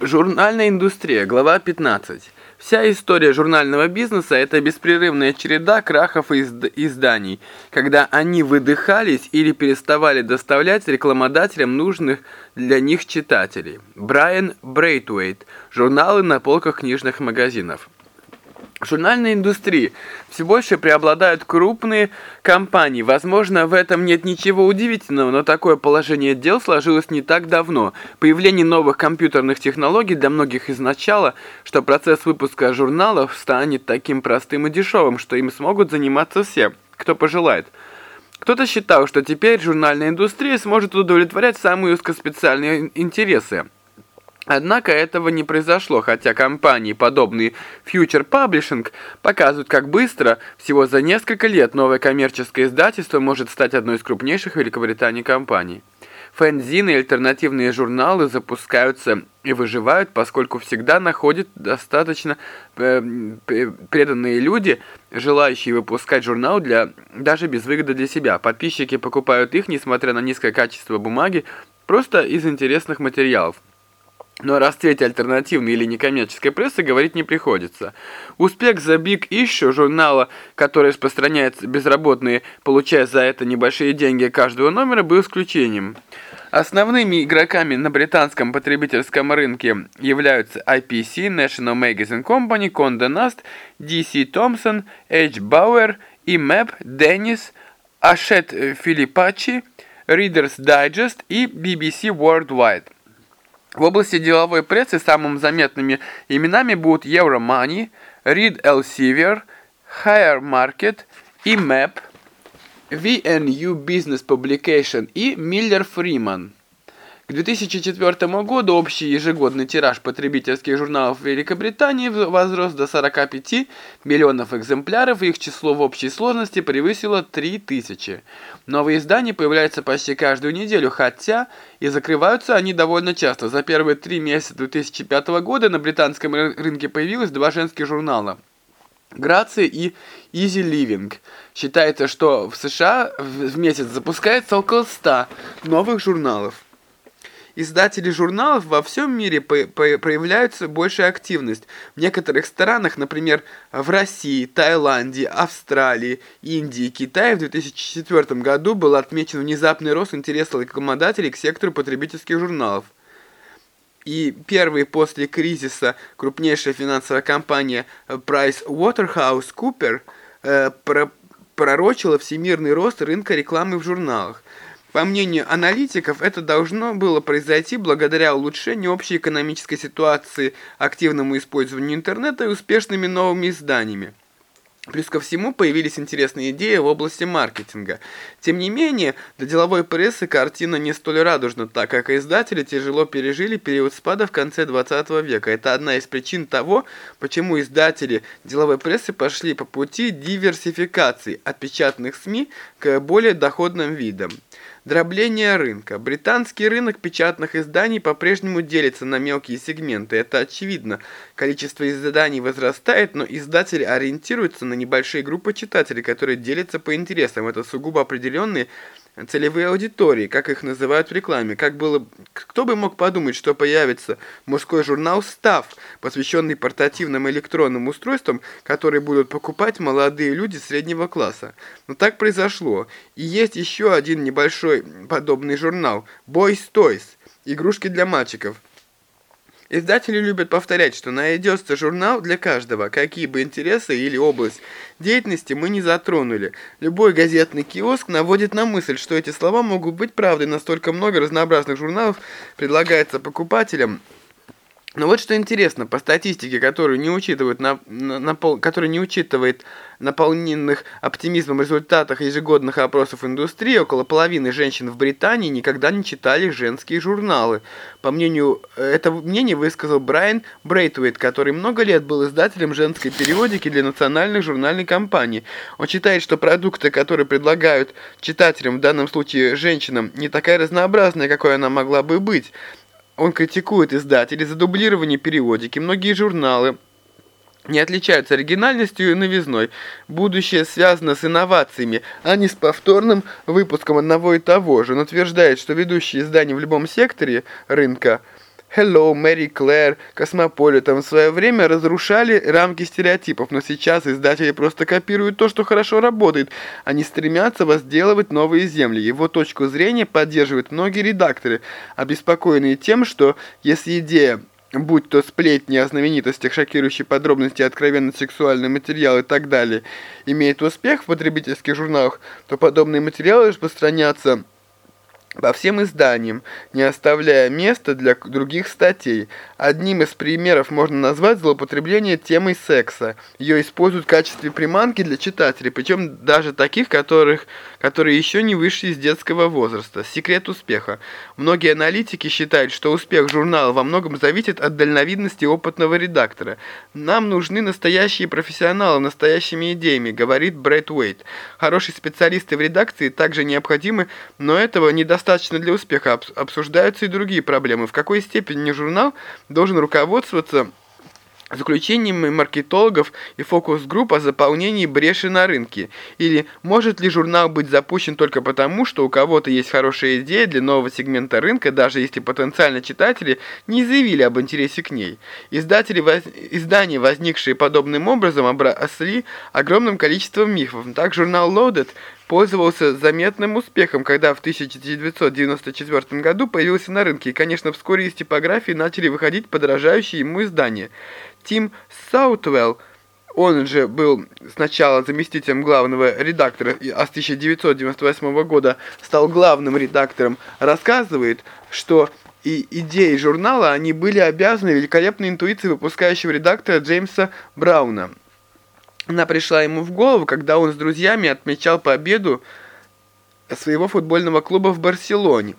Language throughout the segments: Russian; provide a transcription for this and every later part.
Журнальная индустрия, глава 15. Вся история журнального бизнеса – это беспрерывная череда крахов изд изданий, когда они выдыхались или переставали доставлять рекламодателям нужных для них читателей. Брайан Брейтуэйт. Журналы на полках книжных магазинов. В журнальной индустрии все больше преобладают крупные компании. Возможно, в этом нет ничего удивительного, но такое положение дел сложилось не так давно. Появление новых компьютерных технологий для многих изначало, что процесс выпуска журналов станет таким простым и дешевым, что им смогут заниматься все, кто пожелает. Кто-то считал, что теперь журнальная индустрия сможет удовлетворять самые узкоспециальные интересы – Однако этого не произошло, хотя компании, подобные Future Publishing, показывают, как быстро, всего за несколько лет, новое коммерческое издательство может стать одной из крупнейших в Великобритании компаний. Фэнзины и альтернативные журналы запускаются и выживают, поскольку всегда находят достаточно э, преданные люди, желающие выпускать журнал для, даже без выгоды для себя. Подписчики покупают их, несмотря на низкое качество бумаги, просто из интересных материалов. Но о расцвете альтернативной или некоммерческой прессы говорить не приходится. Успех The Big Issue журнала, который распространяется безработные, получая за это небольшие деньги каждого номера, был исключением. Основными игроками на британском потребительском рынке являются IPC, National Magazine Company, Condé Nast, DC Thompson, H. Bauer, IMAP, Dennis, Hachette Filipacci, Reader's Digest и BBC Worldwide. В области деловой прессы самыми заметными именами будут Euromoney, Reed Elsevier, Higher Market, IMAP, VNU Business Publication и Miller Freeman. К 2004 году общий ежегодный тираж потребительских журналов Великобритании возрос до 45 миллионов экземпляров, их число в общей сложности превысило 3000. Новые издания появляются почти каждую неделю, хотя и закрываются они довольно часто. За первые три месяца 2005 года на британском рынке появилось два женских журнала. Грация и Easy Living. Считается, что в США в месяц запускается около 100 новых журналов. Издатели журналов во всем мире проявляются большая активность. В некоторых странах, например, в России, Таиланде, Австралии, Индии, Китае в 2004 году был отмечен внезапный рост интереса рекламодателей к сектору потребительских журналов. И первый после кризиса крупнейшая финансовая компания PricewaterhouseCoopers э, пророчила всемирный рост рынка рекламы в журналах. По мнению аналитиков, это должно было произойти благодаря улучшению общей экономической ситуации, активному использованию интернета и успешными новыми изданиями. Плюс ко всему появились интересные идеи в области маркетинга. Тем не менее, для деловой прессы картина не столь радужна, так как издатели тяжело пережили период спада в конце 20 века. Это одна из причин того, почему издатели деловой прессы пошли по пути диверсификации от печатных СМИ к более доходным видам. Дробление рынка. Британский рынок печатных изданий по-прежнему делится на мелкие сегменты. Это очевидно. Количество изданий возрастает, но издатели ориентируются на небольшие группы читателей, которые делятся по интересам. Это сугубо определенные целевые аудитории, как их называют в рекламе. Как было, кто бы мог подумать, что появится мужской журнал «Став», посвященный портативным электронным устройствам, которые будут покупать молодые люди среднего класса. Но так произошло. И есть еще один небольшой подобный журнал «Boys Toys» – игрушки для мальчиков. Издатели любят повторять, что найдется журнал для каждого, какие бы интересы или область деятельности мы не затронули. Любой газетный киоск наводит на мысль, что эти слова могут быть правдой, настолько много разнообразных журналов предлагается покупателям, но вот что интересно, по статистике, которую не учитывают на, на, на пол, которая не учитывает наполненных оптимизмом результатах ежегодных опросов индустрии, около половины женщин в Британии никогда не читали женские журналы. По мнению, это мнение высказал Брайан Брейтвейт, который много лет был издателем женской периодики для национальной журнальной компании. Он считает, что продукты, которые предлагают читателям, в данном случае женщинам, не такая разнообразная, какой она могла бы быть. Он критикует издателей за дублирование периодики. Многие журналы не отличаются оригинальностью и новизной. Будущее связано с инновациями, а не с повторным выпуском одного и того же. Он утверждает, что ведущие издания в любом секторе рынка Hello, Мари Клэр, Космополитен в свое время разрушали рамки стереотипов, но сейчас издатели просто копируют то, что хорошо работает. Они стремятся возделывать новые земли. Его точку зрения поддерживают многие редакторы, обеспокоенные тем, что если идея будь то сплетни о знаменитостях, шокирующие подробности, откровенно сексуальный материал и так далее, имеет успех в потребительских журналах, то подобные материалы распространятся по всем изданиям, не оставляя места для других статей. Одним из примеров можно назвать злоупотребление темой секса. Ее используют в качестве приманки для читателей, причем даже таких, которых, которые еще не вышли из детского возраста. Секрет успеха. Многие аналитики считают, что успех журнала во многом зависит от дальновидности опытного редактора. «Нам нужны настоящие профессионалы, настоящими идеями», говорит Брэд Уэйт. Хорошие специалисты в редакции также необходимы, но этого недостаточно достаточно для успеха, обсуждаются и другие проблемы. В какой степени журнал должен руководствоваться заключениями маркетологов и фокус-групп о заполнении бреши на рынке? Или может ли журнал быть запущен только потому, что у кого-то есть хорошая идея для нового сегмента рынка, даже если потенциально читатели не заявили об интересе к ней? Издатели, воз... Издания, возникшие подобным образом, обросли огромным количеством мифов. Так журнал Loaded пользовался заметным успехом, когда в 1994 году появился на рынке, и, конечно, вскоре из типографии начали выходить подражающие ему издания. Тим Саутвелл, он же был сначала заместителем главного редактора, а с 1998 года стал главным редактором, рассказывает, что и идеи журнала они были обязаны великолепной интуиции выпускающего редактора Джеймса Брауна. Она пришла ему в голову, когда он с друзьями отмечал победу своего футбольного клуба в Барселоне.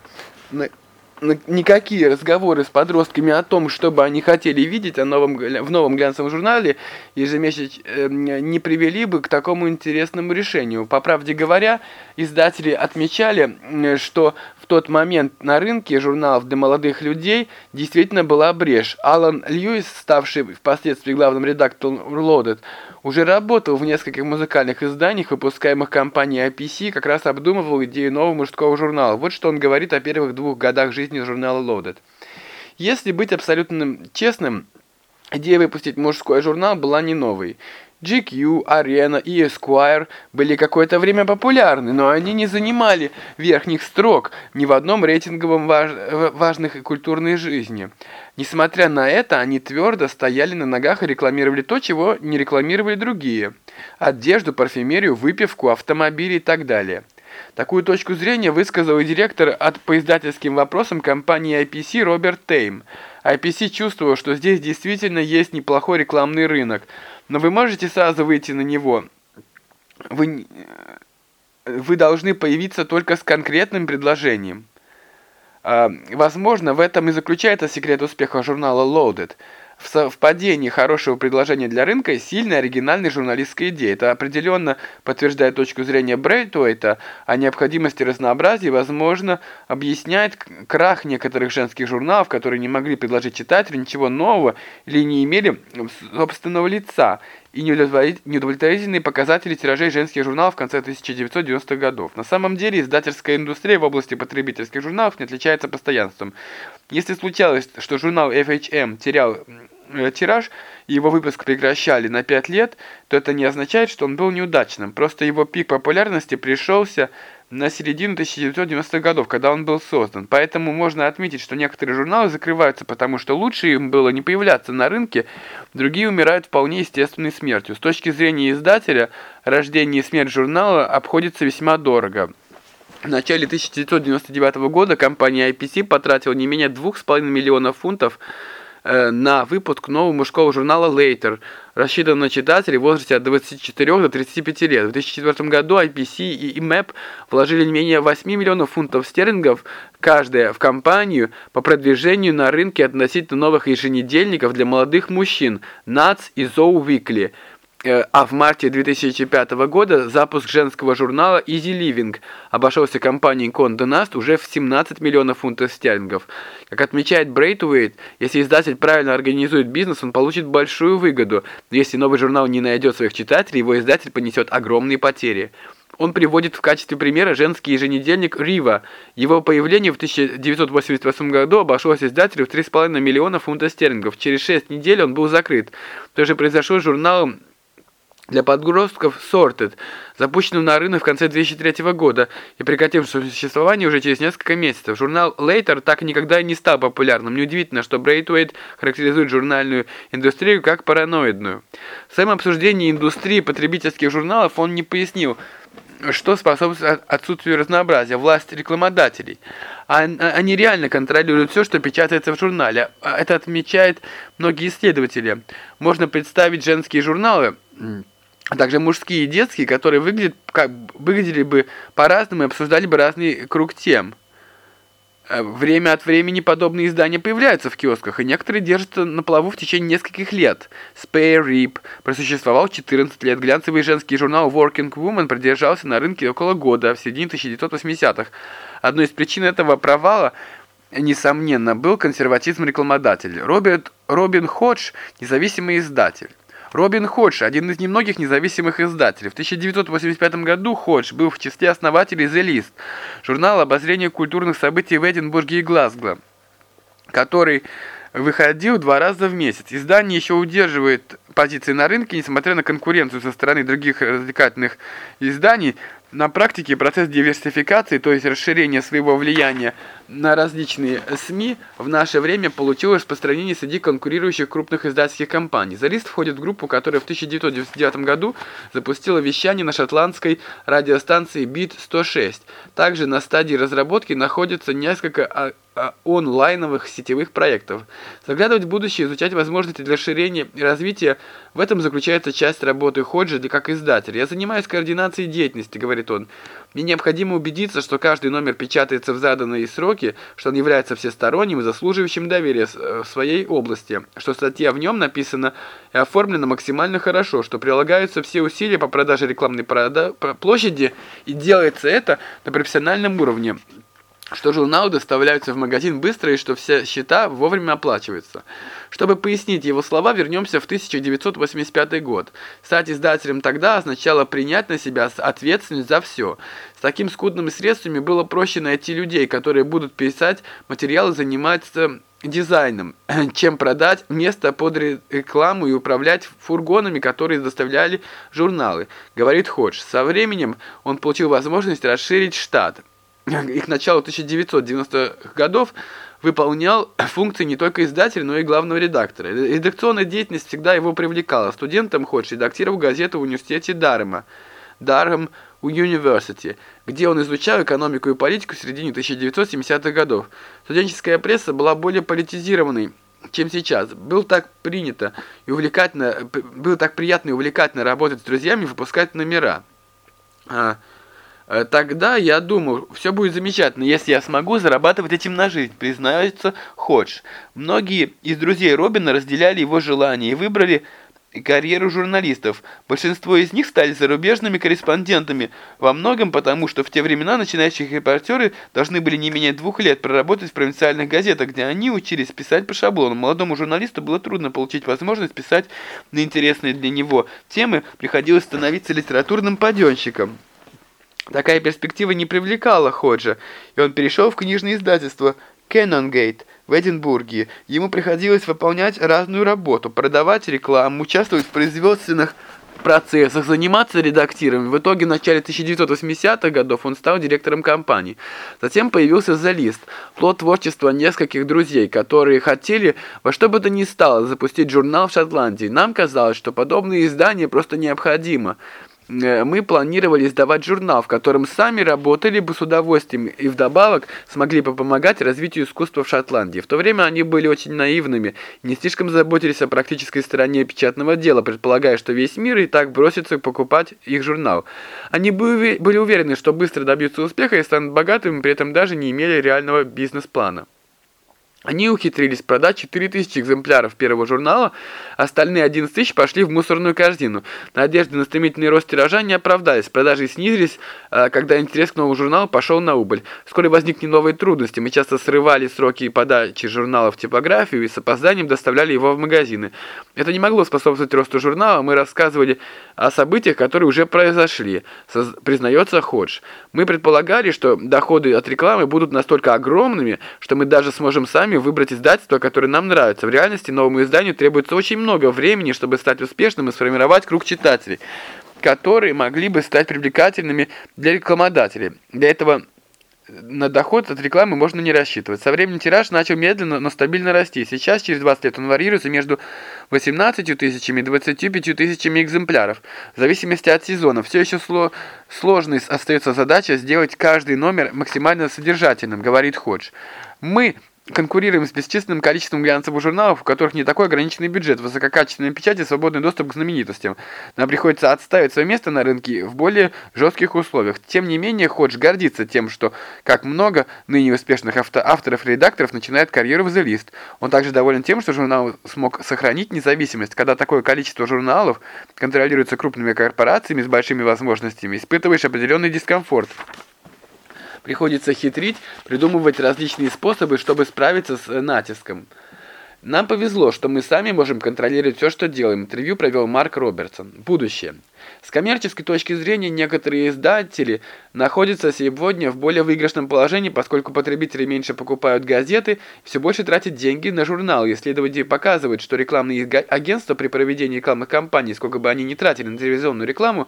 Никакие разговоры с подростками о том, что бы они хотели видеть о новом, в новом глянцевом журнале ежемесяч э, не привели бы к такому интересному решению. По правде говоря, издатели отмечали, что тот момент на рынке журналов для молодых людей действительно была брешь. Алан Льюис, ставший впоследствии главным редактором Loaded, уже работал в нескольких музыкальных изданиях, выпускаемых компанией IPC, как раз обдумывал идею нового мужского журнала. Вот что он говорит о первых двух годах жизни журнала Loaded. Если быть абсолютно честным, идея выпустить мужской журнал была не новой. GQ, Arena и Esquire были какое-то время популярны, но они не занимали верхних строк ни в одном рейтинговом важ... важных и культурной жизни. Несмотря на это, они твердо стояли на ногах и рекламировали то, чего не рекламировали другие. Одежду, парфюмерию, выпивку, автомобили и так далее. Такую точку зрения высказал и директор от по издательским вопросам компании IPC Роберт Тейм. IPC чувствовал, что здесь действительно есть неплохой рекламный рынок – но вы можете сразу выйти на него. Вы, вы должны появиться только с конкретным предложением. А, возможно, в этом и заключается секрет успеха журнала Loaded – в совпадении хорошего предложения для рынка сильная оригинальная журналистская идея. Это определенно подтверждает точку зрения Брейтуэйта о необходимости разнообразия и, возможно, объясняет крах некоторых женских журналов, которые не могли предложить читателю ничего нового или не имели собственного лица и неудовлетворительные показатели тиражей женских журналов в конце 1990-х годов. На самом деле издательская индустрия в области потребительских журналов не отличается постоянством. Если случалось, что журнал FHM терял тираж, и его выпуск прекращали на 5 лет, то это не означает, что он был неудачным. Просто его пик популярности пришелся на середину 1990-х годов, когда он был создан. Поэтому можно отметить, что некоторые журналы закрываются, потому что лучше им было не появляться на рынке, другие умирают вполне естественной смертью. С точки зрения издателя, рождение и смерть журнала обходится весьма дорого. В начале 1999 года компания IPC потратила не менее 2,5 миллионов фунтов Э, на выпуск нового мужского журнала Later, рассчитанного на читателей в возрасте от 24 до 35 лет. В 2004 году IPC и IMAP вложили не менее 8 миллионов фунтов стерлингов каждая в компанию по продвижению на рынке относительно новых еженедельников для молодых мужчин NATS и Zoe Weekly – а в марте 2005 года запуск женского журнала Easy Living обошелся компанией Condé Nast уже в 17 миллионов фунтов стерлингов. Как отмечает Брейтуэйт, если издатель правильно организует бизнес, он получит большую выгоду. Но если новый журнал не найдет своих читателей, его издатель понесет огромные потери. Он приводит в качестве примера женский еженедельник «Рива». Его появление в 1988 году обошлось издателю в 3,5 миллиона фунтов стерлингов. Через 6 недель он был закрыт. То же произошло с журналом для подростков Sorted, запущенным на рынок в конце 2003 года и прекратившим существование уже через несколько месяцев. Журнал Later так никогда и не стал популярным. Неудивительно, что Брейтвейт характеризует журнальную индустрию как параноидную. В своем обсуждении индустрии потребительских журналов он не пояснил, что способствует отсутствию разнообразия, власть рекламодателей. Они реально контролируют все, что печатается в журнале. А это отмечает многие исследователи. Можно представить женские журналы а также мужские и детские, которые выглядят, как, выглядели бы по-разному и обсуждали бы разный круг тем. Э, время от времени подобные издания появляются в киосках, и некоторые держатся на плаву в течение нескольких лет. Spare Rib просуществовал 14 лет, глянцевый женский журнал Working Woman продержался на рынке около года, в середине 1980-х. Одной из причин этого провала несомненно, был консерватизм рекламодателей. Роберт Робин Ходж – независимый издатель. Робин Ходж – один из немногих независимых издателей. В 1985 году Ходж был в числе основателей The List, журнала обозрения культурных событий в Эдинбурге и Глазго, который выходил два раза в месяц. Издание еще удерживает позиции на рынке, несмотря на конкуренцию со стороны других развлекательных изданий, на практике процесс диверсификации, то есть расширения своего влияния на различные СМИ, в наше время получил распространение среди конкурирующих крупных издательских компаний. Зарист входит в группу, которая в 1999 году запустила вещание на шотландской радиостанции Beat 106. Также на стадии разработки находится несколько а, а, онлайновых сетевых проектов. Заглядывать в будущее, изучать возможности для расширения и развития – в этом заключается часть работы Ходжи как издателя. «Я занимаюсь координацией деятельности», — говорит он. «Мне необходимо убедиться, что каждый номер печатается в заданные сроки, что он является всесторонним и заслуживающим доверия э, в своей области, что статья в нем написана и оформлена максимально хорошо, что прилагаются все усилия по продаже рекламной площади, и делается это на профессиональном уровне» что журналы доставляются в магазин быстро и что все счета вовремя оплачиваются. Чтобы пояснить его слова, вернемся в 1985 год. Стать издателем тогда означало принять на себя ответственность за все. С такими скудными средствами было проще найти людей, которые будут писать материалы, заниматься дизайном, чем продать место под рекламу и управлять фургонами, которые доставляли журналы, говорит Ходж. Со временем он получил возможность расширить штат и к началу 1990-х годов выполнял функции не только издателя, но и главного редактора. Редакционная деятельность всегда его привлекала. Студентом Ходж редактировал газету в университете Дарема, Дарем University, где он изучал экономику и политику в середине 1970-х годов. Студенческая пресса была более политизированной, чем сейчас. Было так принято и увлекательно, было так приятно и увлекательно работать с друзьями выпускать номера. Э, тогда я думал, все будет замечательно, если я смогу зарабатывать этим на жизнь, признается Ходж. Многие из друзей Робина разделяли его желание и выбрали карьеру журналистов. Большинство из них стали зарубежными корреспондентами, во многом потому, что в те времена начинающие репортеры должны были не менее двух лет проработать в провинциальных газетах, где они учились писать по шаблону. Молодому журналисту было трудно получить возможность писать на интересные для него темы, приходилось становиться литературным паденщиком. Такая перспектива не привлекала Ходжа, и он перешел в книжное издательство Canongate в Эдинбурге. Ему приходилось выполнять разную работу, продавать рекламу, участвовать в производственных процессах, заниматься редактированием. В итоге в начале 1980-х годов он стал директором компании. Затем появился List, плод творчества нескольких друзей, которые хотели во что бы то ни стало запустить журнал в Шотландии. Нам казалось, что подобные издания просто необходимо. Э, мы планировали издавать журнал, в котором сами работали бы с удовольствием и вдобавок смогли бы помогать развитию искусства в Шотландии. В то время они были очень наивными, не слишком заботились о практической стороне печатного дела, предполагая, что весь мир и так бросится покупать их журнал. Они были уверены, что быстро добьются успеха и станут богатыми, при этом даже не имели реального бизнес-плана. Они ухитрились продать 4000 экземпляров первого журнала, остальные 11 тысяч пошли в мусорную корзину. Надежды на стремительный рост тиража не оправдались, продажи снизились, а, когда интерес к новому журналу пошел на убыль. Вскоре возникли новые трудности, мы часто срывали сроки подачи журнала в типографию и с опозданием доставляли его в магазины. Это не могло способствовать росту журнала, мы рассказывали о событиях, которые уже произошли, признается Ходж. Мы предполагали, что доходы от рекламы будут настолько огромными, что мы даже сможем сами выбрать издательство, которое нам нравится. В реальности новому изданию требуется очень много времени, чтобы стать успешным и сформировать круг читателей, которые могли бы стать привлекательными для рекламодателей. Для этого на доход от рекламы можно не рассчитывать. Со временем тираж начал медленно, но стабильно расти. Сейчас, через 20 лет, он варьируется между 18 тысячами и 25 тысячами экземпляров, в зависимости от сезона. Все еще сло сложной остается задача сделать каждый номер максимально содержательным, говорит Ходж. Мы конкурируем с бесчисленным количеством глянцевых журналов, у которых не такой ограниченный бюджет, высококачественная печать и свободный доступ к знаменитостям. Нам приходится отставить свое место на рынке в более жестких условиях. Тем не менее, Ходж гордится тем, что, как много ныне успешных авто авторов и редакторов начинает карьеру в The List. Он также доволен тем, что журнал смог сохранить независимость. Когда такое количество журналов контролируется крупными корпорациями с большими возможностями, испытываешь определенный дискомфорт. Приходится хитрить, придумывать различные способы, чтобы справиться с э, натиском. Нам повезло, что мы сами можем контролировать все, что делаем. Интервью провел Марк Робертсон. Будущее. С коммерческой точки зрения некоторые издатели находятся сегодня в более выигрышном положении, поскольку потребители меньше покупают газеты, все больше тратят деньги на журналы. Исследователи показывают, что рекламные агентства при проведении рекламных кампаний, сколько бы они ни тратили на телевизионную рекламу,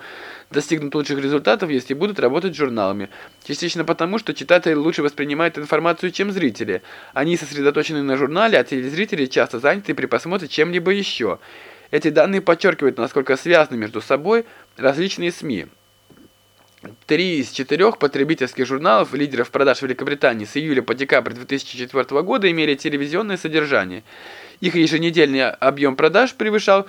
достигнут лучших результатов, если будут работать с журналами. Частично потому, что читатели лучше воспринимают информацию, чем зрители. Они сосредоточены на журнале, а телезрители часто заняты при просмотре чем-либо еще. Эти данные подчеркивают, насколько связаны между собой различные СМИ. Три из четырех потребительских журналов, лидеров продаж Великобритании с июля по декабрь 2004 года имели телевизионное содержание. Их еженедельный объем продаж превышал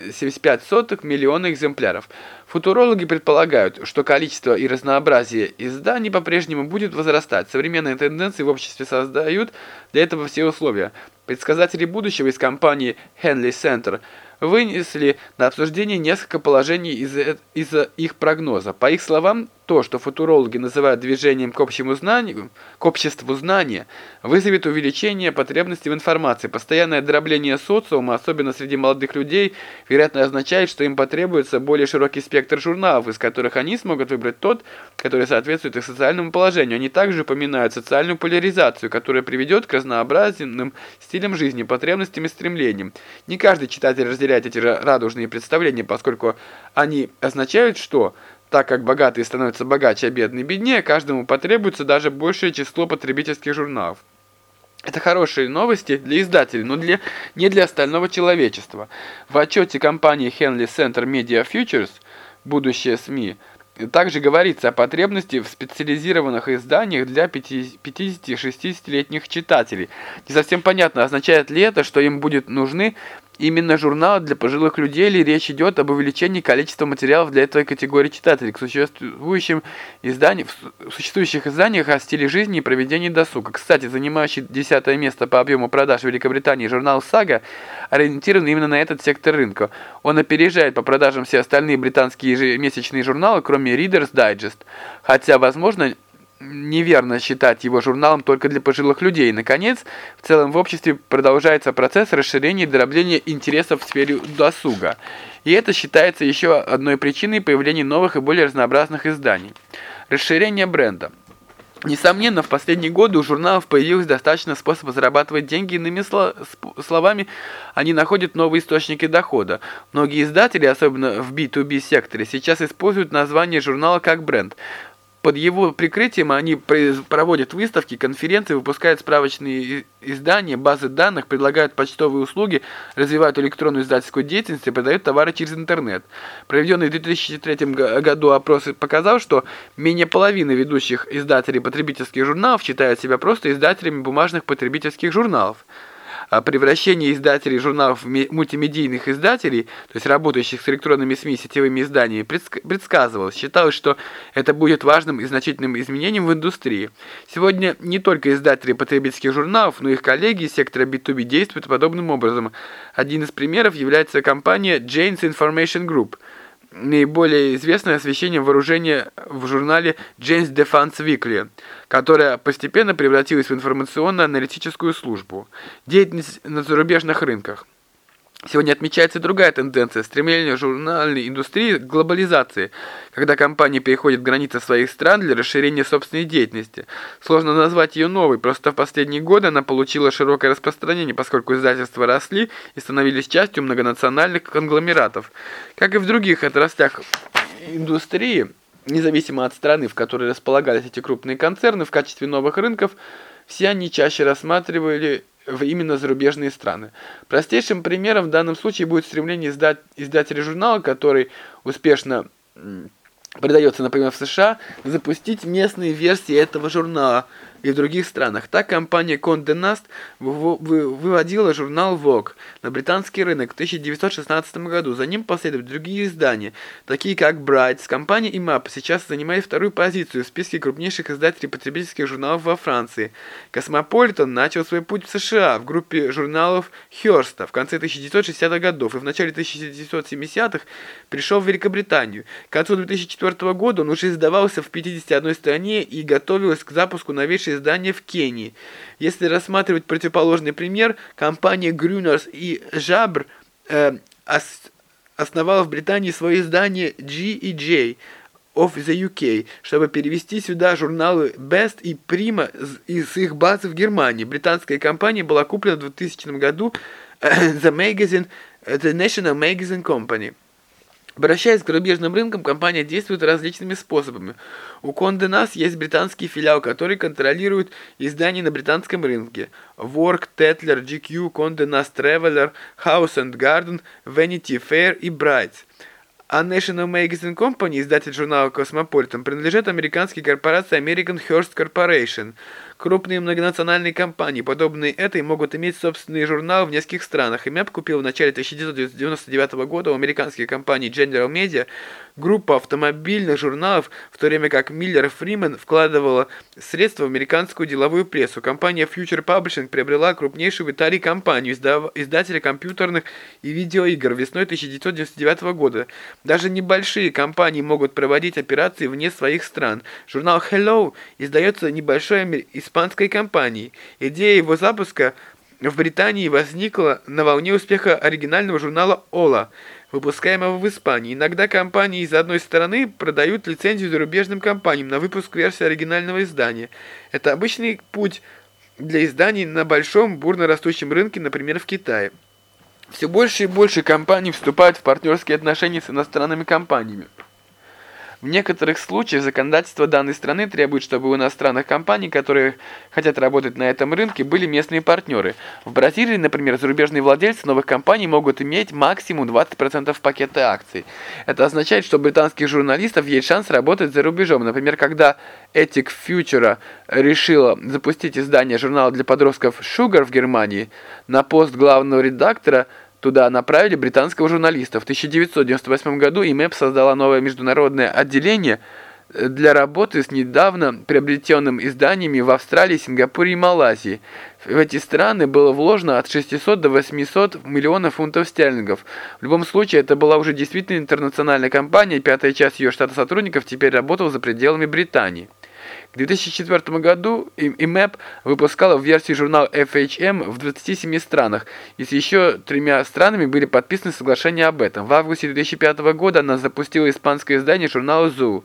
3,75 миллиона экземпляров. Футурологи предполагают, что количество и разнообразие изданий по-прежнему будет возрастать. Современные тенденции в обществе создают для этого все условия. Предсказатели будущего из компании Henley Center вынесли на обсуждение несколько положений из, из их прогноза. По их словам, то, что футурологи называют движением к общему знанию, к обществу знания, вызовет увеличение потребности в информации. Постоянное дробление социума, особенно среди молодых людей, вероятно означает, что им потребуется более широкий спектр журналов, из которых они смогут выбрать тот, который соответствует их социальному положению. Они также упоминают социальную поляризацию, которая приведет к разнообразным стилям жизни, потребностям и стремлениям. Не каждый читатель разделяет эти радужные представления, поскольку они означают, что так как богатые становятся богаче, а бедные беднее, каждому потребуется даже большее число потребительских журналов. Это хорошие новости для издателей, но для, не для остального человечества. В отчете компании Henley Center Media Futures «Будущее СМИ» также говорится о потребности в специализированных изданиях для 50-60-летних читателей. Не совсем понятно, означает ли это, что им будут нужны Именно журнал для пожилых людей или речь идет об увеличении количества материалов для этой категории читателей к существующим изданиям, в существующих изданиях о стиле жизни и проведении досуга. Кстати, занимающий десятое место по объему продаж в Великобритании журнал «Сага» ориентирован именно на этот сектор рынка. Он опережает по продажам все остальные британские ежемесячные журналы, кроме Reader's Digest. Хотя, возможно, неверно считать его журналом только для пожилых людей. Наконец, в целом в обществе продолжается процесс расширения и дробления интересов в сфере досуга. И это считается еще одной причиной появления новых и более разнообразных изданий. Расширение бренда. Несомненно, в последние годы у журналов появилось достаточно способов зарабатывать деньги, иными словами, они находят новые источники дохода. Многие издатели, особенно в B2B секторе, сейчас используют название журнала как бренд. Под его прикрытием они проводят выставки, конференции, выпускают справочные издания, базы данных, предлагают почтовые услуги, развивают электронную издательскую деятельность и продают товары через интернет. Проведенный в 2003 году опрос показал, что менее половины ведущих издателей потребительских журналов считают себя просто издателями бумажных потребительских журналов. О превращении издателей журналов в мультимедийных издателей, то есть работающих с электронными СМИ сетевыми изданиями, предсказывалось. Считалось, что это будет важным и значительным изменением в индустрии. Сегодня не только издатели потребительских журналов, но и их коллеги из сектора B2B действуют подобным образом. Один из примеров является компания Jane's Information Group – наиболее известное освещение вооружения в журнале James Defense Weekly, которая постепенно превратилась в информационно-аналитическую службу. Деятельность на зарубежных рынках. Сегодня отмечается другая тенденция – стремление журнальной индустрии к глобализации, когда компании переходят границы своих стран для расширения собственной деятельности. Сложно назвать ее новой, просто в последние годы она получила широкое распространение, поскольку издательства росли и становились частью многонациональных конгломератов. Как и в других отраслях индустрии, независимо от страны, в которой располагались эти крупные концерны, в качестве новых рынков, все они чаще рассматривали в именно зарубежные страны. Простейшим примером в данном случае будет стремление издать, издателя журнала, который успешно продается, например, в США, запустить местные версии этого журнала – и в других странах. Так компания Condé Nast выводила журнал Vogue на британский рынок в 1916 году. За ним последовали другие издания, такие как Brights. Компания IMAP сейчас занимает вторую позицию в списке крупнейших издателей потребительских журналов во Франции. Cosmopolitan начал свой путь в США в группе журналов Хёрста в конце 1960-х годов и в начале 1970-х пришел в Великобританию. К концу 2004 года он уже издавался в 51 стране и готовился к запуску новейшей издания в Кении. Если рассматривать противоположный пример, компания Grüners и Jabr э, ос основала в Британии свое издание G&J of the UK, чтобы перевести сюда журналы Best и Prima из их базы в Германии. Британская компания была куплена в 2000 году э, The Magazine, The National Magazine Company. Обращаясь к зарубежным рынкам, компания действует различными способами. У Condé Nast есть британский филиал, который контролирует издания на британском рынке. Work, Tetler, GQ, Condé Nast Traveler, House and Garden, Vanity Fair и Brights. А National Magazine Company, издатель журнала Cosmopolitan, принадлежит американской корпорации American Hearst Corporation – Крупные многонациональные компании, подобные этой, могут иметь собственные журналы в нескольких странах. И МЭП купил в начале 1999 года у американской компании General Media группу автомобильных журналов, в то время как Миллер Фримен вкладывала средства в американскую деловую прессу. Компания Future Publishing приобрела крупнейшую в Италии компанию, издав... издателя компьютерных и видеоигр весной 1999 года. Даже небольшие компании могут проводить операции вне своих стран. Журнал Hello издается небольшой испанской компанией. Идея его запуска в Британии возникла на волне успеха оригинального журнала «Ола», выпускаемого в Испании. Иногда компании из одной стороны продают лицензию зарубежным компаниям на выпуск версии оригинального издания. Это обычный путь для изданий на большом, бурно растущем рынке, например, в Китае. Все больше и больше компаний вступают в партнерские отношения с иностранными компаниями. В некоторых случаях законодательство данной страны требует, чтобы у иностранных компаний, которые хотят работать на этом рынке, были местные партнеры. В Бразилии, например, зарубежные владельцы новых компаний могут иметь максимум 20% пакета акций. Это означает, что британских журналистов есть шанс работать за рубежом. Например, когда Ethic Future решила запустить издание журнала для подростков Sugar в Германии, на пост главного редактора – Туда направили британского журналиста. В 1998 году ИМЭП создала новое международное отделение э, для работы с недавно приобретенным изданиями в Австралии, Сингапуре и Малайзии. В эти страны было вложено от 600 до 800 миллионов фунтов стерлингов. В любом случае, это была уже действительно интернациональная компания, пятая часть ее штата сотрудников теперь работала за пределами Британии. В 2004 году IMAP выпускала в версии журнала FHM в 27 странах, и с еще тремя странами были подписаны соглашения об этом. В августе 2005 года она запустила испанское издание журнала Zoo.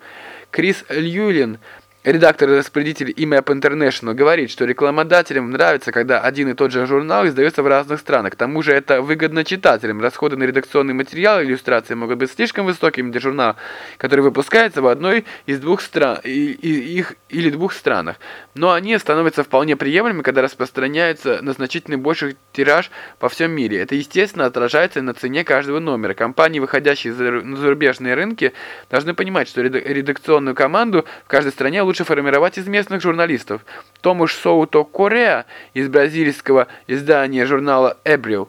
Крис Льюлин Редактор и распорядитель IMAP International говорит, что рекламодателям нравится, когда один и тот же журнал издается в разных странах. К тому же это выгодно читателям. Расходы на редакционный материал и иллюстрации могут быть слишком высокими для журнала, который выпускается в одной из двух стран и, и, их или двух странах. Но они становятся вполне приемлемыми, когда распространяются на значительно больший тираж по всем мире. Это, естественно, отражается на цене каждого номера. Компании, выходящие на зарубежные рынки, должны понимать, что редакционную команду в каждой стране лучше лучше формировать из местных журналистов. Томуш Соуто Корея из бразильского издания журнала «Эбрил»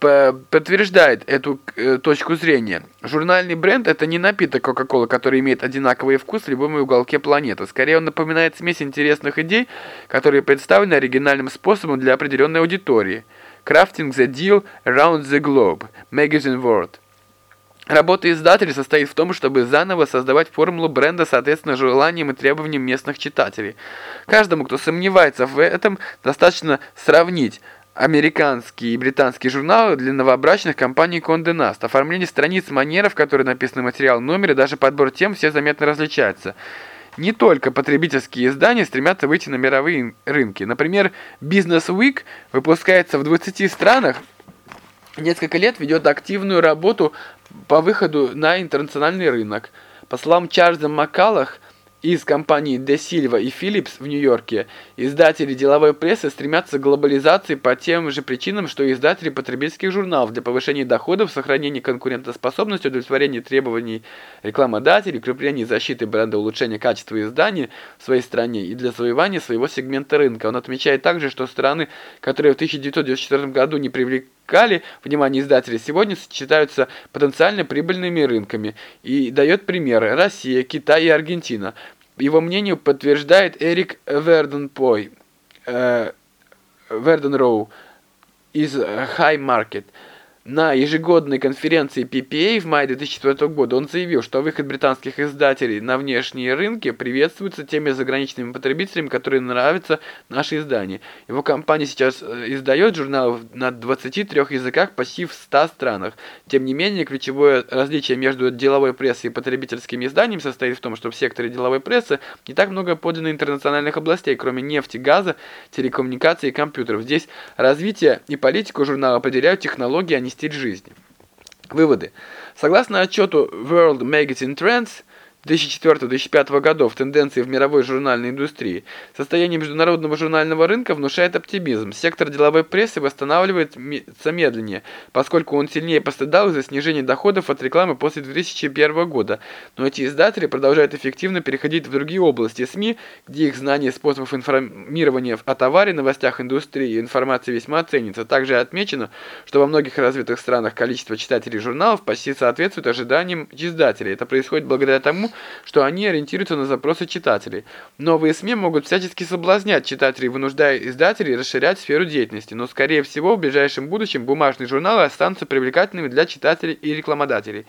подтверждает эту э, точку зрения. Журнальный бренд – это не напиток Coca-Cola, который имеет одинаковый вкус в любом уголке планеты. Скорее, он напоминает смесь интересных идей, которые представлены оригинальным способом для определенной аудитории. Crafting the Deal Around the Globe. Magazine World. Работа издателя состоит в том, чтобы заново создавать формулу бренда соответственно желаниям и требованиям местных читателей. Каждому, кто сомневается в этом, достаточно сравнить американские и британские журналы для новобрачных компаний Condé Nast. Оформление страниц, манеров, которые написаны материал номера, даже подбор тем все заметно различаются. Не только потребительские издания стремятся выйти на мировые рынки. Например, Business Week выпускается в 20 странах, несколько лет ведет активную работу по выходу на интернациональный рынок. По словам Чарльза Маккалах, из компаний De Silva и Philips в Нью-Йорке издатели деловой прессы стремятся к глобализации по тем же причинам, что и издатели потребительских журналов для повышения доходов, сохранения конкурентоспособности, удовлетворения требований рекламодателей, укрепления защиты бренда, улучшения качества издания в своей стране и для завоевания своего сегмента рынка. Он отмечает также, что страны, которые в 1994 году не привлекали внимание издателей, сегодня считаются потенциально прибыльными рынками и дает примеры. Россия, Китай и Аргентина – его мнению подтверждает Эрик Верденпой, э, Верденроу из High Market – на ежегодной конференции PPA в мае 2004 года он заявил, что выход британских издателей на внешние рынки приветствуется теми заграничными потребителями, которые нравятся наши издания. Его компания сейчас э, издает журналы на 23 языках почти в 100 странах. Тем не менее, ключевое различие между деловой прессой и потребительскими изданиями состоит в том, что в секторе деловой прессы не так много подано интернациональных областей, кроме нефти, газа, телекоммуникаций и компьютеров. Здесь развитие и политику журнала определяют технологии, а не стиль жизни. Выводы. Согласно отчету World Magazine Trends, 2004-2005 годов тенденции в мировой журнальной индустрии, состояние международного журнального рынка внушает оптимизм. Сектор деловой прессы восстанавливается медленнее, поскольку он сильнее пострадал из-за снижения доходов от рекламы после 2001 года. Но эти издатели продолжают эффективно переходить в другие области СМИ, где их знания способов информирования о товаре, новостях индустрии и информации весьма ценится. Также отмечено, что во многих развитых странах количество читателей журналов почти соответствует ожиданиям издателей. Это происходит благодаря тому, что они ориентируются на запросы читателей. Новые СМИ могут всячески соблазнять читателей, вынуждая издателей расширять сферу деятельности, но скорее всего в ближайшем будущем бумажные журналы останутся привлекательными для читателей и рекламодателей.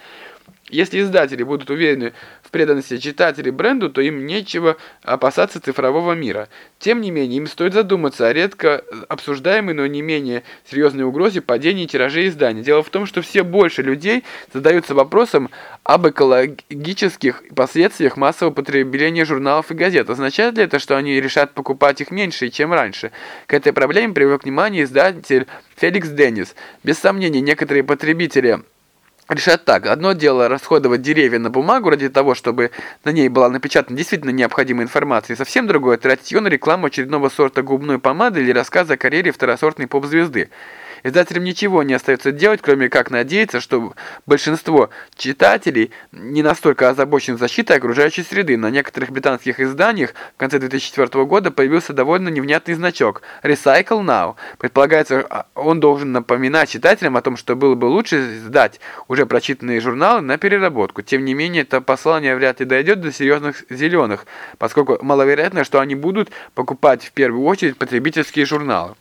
Если издатели будут уверены в преданности читателей бренду, то им нечего опасаться цифрового мира. Тем не менее, им стоит задуматься о редко обсуждаемой, но не менее серьезной угрозе падения тиражей изданий. Дело в том, что все больше людей задаются вопросом об экологических последствиях массового потребления журналов и газет. Означает ли это, что они решат покупать их меньше, чем раньше? К этой проблеме привлек внимание издатель Феликс Деннис. Без сомнения, некоторые потребители решат так. Одно дело расходовать деревья на бумагу ради того, чтобы на ней была напечатана действительно необходимая информация, и совсем другое – тратить ее на рекламу очередного сорта губной помады или рассказа о карьере второсортной поп-звезды. Издателям ничего не остается делать, кроме как надеяться, что большинство читателей не настолько озабочены защитой окружающей среды. На некоторых британских изданиях в конце 2004 года появился довольно невнятный значок «Recycle Now». Предполагается, а, он должен напоминать читателям о том, что было бы лучше сдать уже прочитанные журналы на переработку. Тем не менее, это послание вряд ли дойдет до серьезных зеленых, поскольку маловероятно, что они будут покупать в первую очередь потребительские журналы.